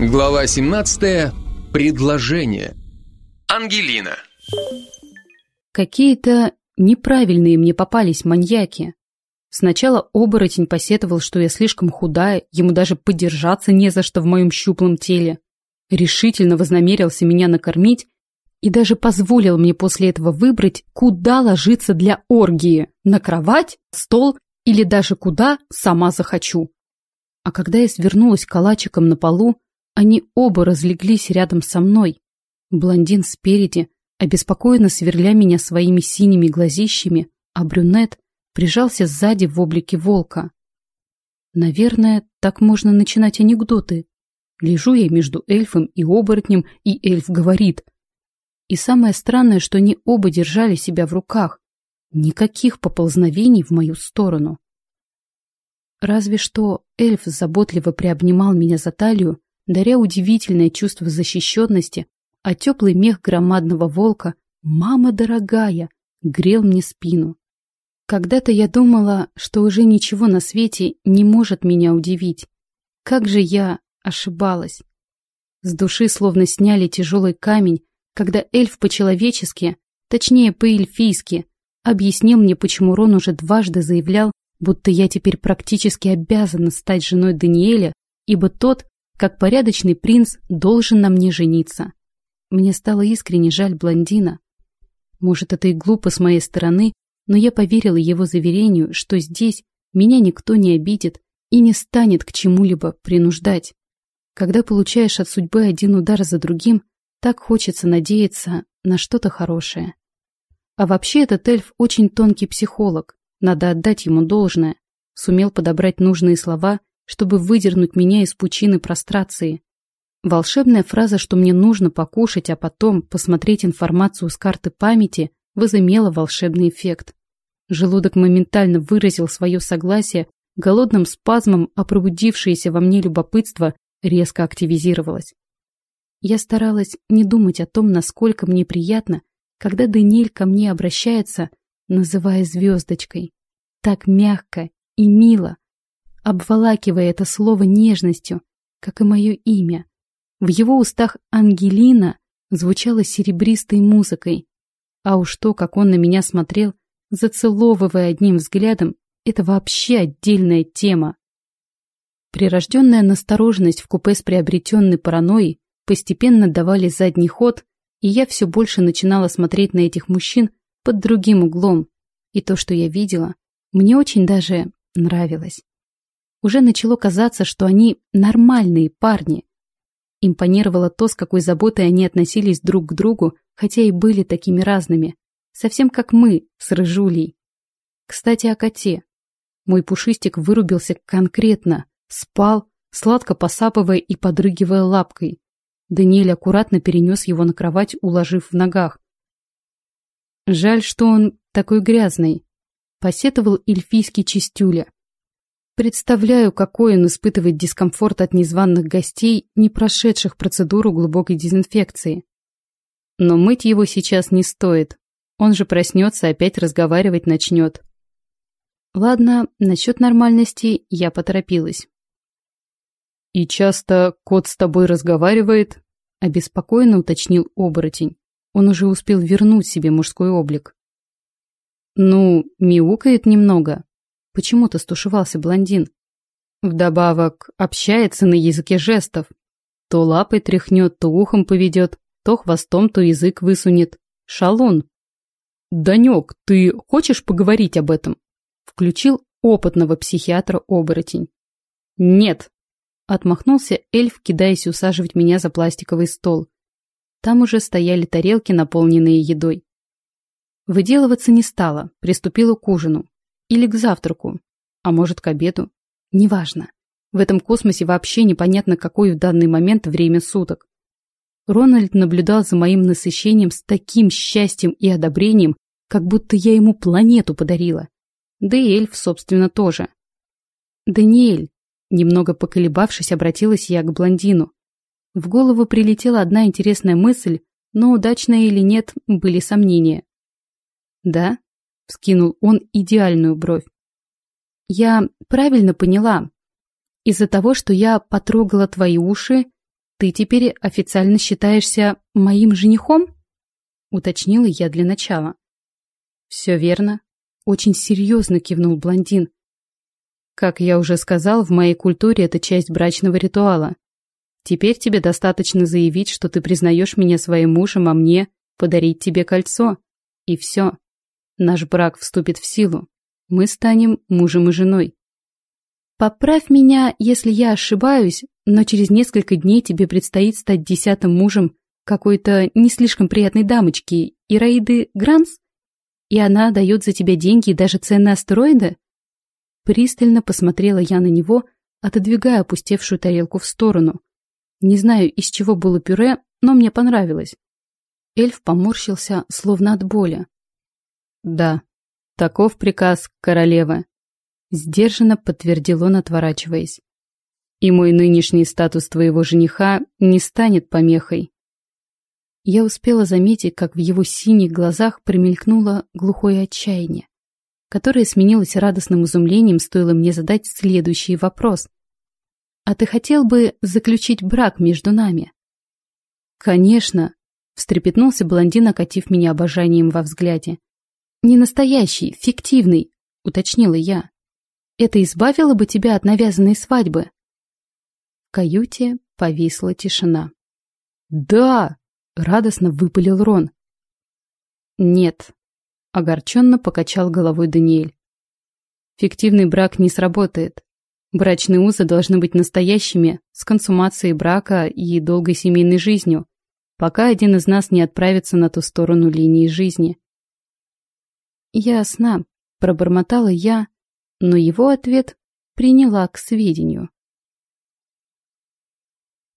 Глава 17. Предложение. Ангелина. Какие-то неправильные мне попались маньяки. Сначала оборотень посетовал, что я слишком худая, ему даже подержаться не за что в моем щуплом теле. Решительно вознамерился меня накормить и даже позволил мне после этого выбрать, куда ложиться для оргии – на кровать, стол или даже куда сама захочу. А когда я свернулась калачиком на полу, они оба разлеглись рядом со мной. Блондин спереди, обеспокоенно сверля меня своими синими глазищами, а брюнет прижался сзади в облике волка. Наверное, так можно начинать анекдоты. Лежу я между эльфом и оборотнем, и эльф говорит. И самое странное, что они оба держали себя в руках. Никаких поползновений в мою сторону. Разве что эльф заботливо приобнимал меня за талию, даря удивительное чувство защищенности, а теплый мех громадного волка, мама дорогая, грел мне спину. Когда-то я думала, что уже ничего на свете не может меня удивить. Как же я ошибалась. С души словно сняли тяжелый камень, когда эльф по-человечески, точнее по-эльфийски, объяснил мне, почему Рон уже дважды заявлял, будто я теперь практически обязана стать женой Даниэля, ибо тот как порядочный принц должен на мне жениться. Мне стало искренне жаль блондина. Может, это и глупо с моей стороны, но я поверила его заверению, что здесь меня никто не обидит и не станет к чему-либо принуждать. Когда получаешь от судьбы один удар за другим, так хочется надеяться на что-то хорошее. А вообще этот эльф очень тонкий психолог, надо отдать ему должное. Сумел подобрать нужные слова чтобы выдернуть меня из пучины прострации. Волшебная фраза, что мне нужно покушать, а потом посмотреть информацию с карты памяти, возымела волшебный эффект. Желудок моментально выразил свое согласие, голодным спазмом, а пробудившееся во мне любопытство резко активизировалось. Я старалась не думать о том, насколько мне приятно, когда Даниэль ко мне обращается, называя звездочкой. Так мягко и мило, обволакивая это слово нежностью, как и мое имя. В его устах Ангелина звучала серебристой музыкой. А уж то, как он на меня смотрел, зацеловывая одним взглядом, это вообще отдельная тема. Прирожденная настороженность в купе с приобретенной паранойей постепенно давали задний ход, и я все больше начинала смотреть на этих мужчин под другим углом. И то, что я видела, мне очень даже нравилось. Уже начало казаться, что они нормальные парни. Импонировало то, с какой заботой они относились друг к другу, хотя и были такими разными. Совсем как мы с Рыжулей. Кстати, о коте. Мой пушистик вырубился конкретно. Спал, сладко посапывая и подрыгивая лапкой. Даниэль аккуратно перенес его на кровать, уложив в ногах. Жаль, что он такой грязный. Посетовал эльфийский чистюля. Представляю, какой он испытывает дискомфорт от незваных гостей, не прошедших процедуру глубокой дезинфекции. Но мыть его сейчас не стоит. Он же проснется, опять разговаривать начнет. Ладно, насчет нормальности я поторопилась. «И часто кот с тобой разговаривает?» – обеспокоенно уточнил оборотень. Он уже успел вернуть себе мужской облик. «Ну, мяукает немного», Почему-то стушевался блондин. Вдобавок, общается на языке жестов. То лапой тряхнет, то ухом поведет, то хвостом, то язык высунет. Шалун. «Данек, ты хочешь поговорить об этом?» Включил опытного психиатра оборотень. «Нет», — отмахнулся эльф, кидаясь усаживать меня за пластиковый стол. Там уже стояли тарелки, наполненные едой. Выделываться не стала, приступила к ужину. Или к завтраку. А может, к обеду. Неважно. В этом космосе вообще непонятно, какое в данный момент время суток. Рональд наблюдал за моим насыщением с таким счастьем и одобрением, как будто я ему планету подарила. Да и эльф, собственно, тоже. «Даниэль», немного поколебавшись, обратилась я к блондину. В голову прилетела одна интересная мысль, но удачная или нет, были сомнения. «Да?» — вскинул он идеальную бровь. «Я правильно поняла. Из-за того, что я потрогала твои уши, ты теперь официально считаешься моим женихом?» Уточнила я для начала. «Все верно», — очень серьезно кивнул блондин. «Как я уже сказал, в моей культуре это часть брачного ритуала. Теперь тебе достаточно заявить, что ты признаешь меня своим мужем, а мне подарить тебе кольцо. И все. Наш брак вступит в силу. Мы станем мужем и женой. Поправь меня, если я ошибаюсь, но через несколько дней тебе предстоит стать десятым мужем какой-то не слишком приятной дамочки, Ираиды Гранс? И она дает за тебя деньги и даже ценные астероиды? Пристально посмотрела я на него, отодвигая опустевшую тарелку в сторону. Не знаю, из чего было пюре, но мне понравилось. Эльф поморщился, словно от боли. «Да, таков приказ королевы», — сдержанно подтвердил он, отворачиваясь. «И мой нынешний статус твоего жениха не станет помехой». Я успела заметить, как в его синих глазах промелькнуло глухое отчаяние, которое сменилось радостным изумлением, стоило мне задать следующий вопрос. «А ты хотел бы заключить брак между нами?» «Конечно», — встрепетнулся блондин, окатив меня обожанием во взгляде. «Не настоящий, фиктивный», — уточнила я. «Это избавило бы тебя от навязанной свадьбы?» В каюте повисла тишина. «Да!» — радостно выпалил Рон. «Нет», — огорченно покачал головой Даниэль. «Фиктивный брак не сработает. Брачные узы должны быть настоящими, с консумацией брака и долгой семейной жизнью, пока один из нас не отправится на ту сторону линии жизни. «Ясно», — пробормотала я, но его ответ приняла к сведению.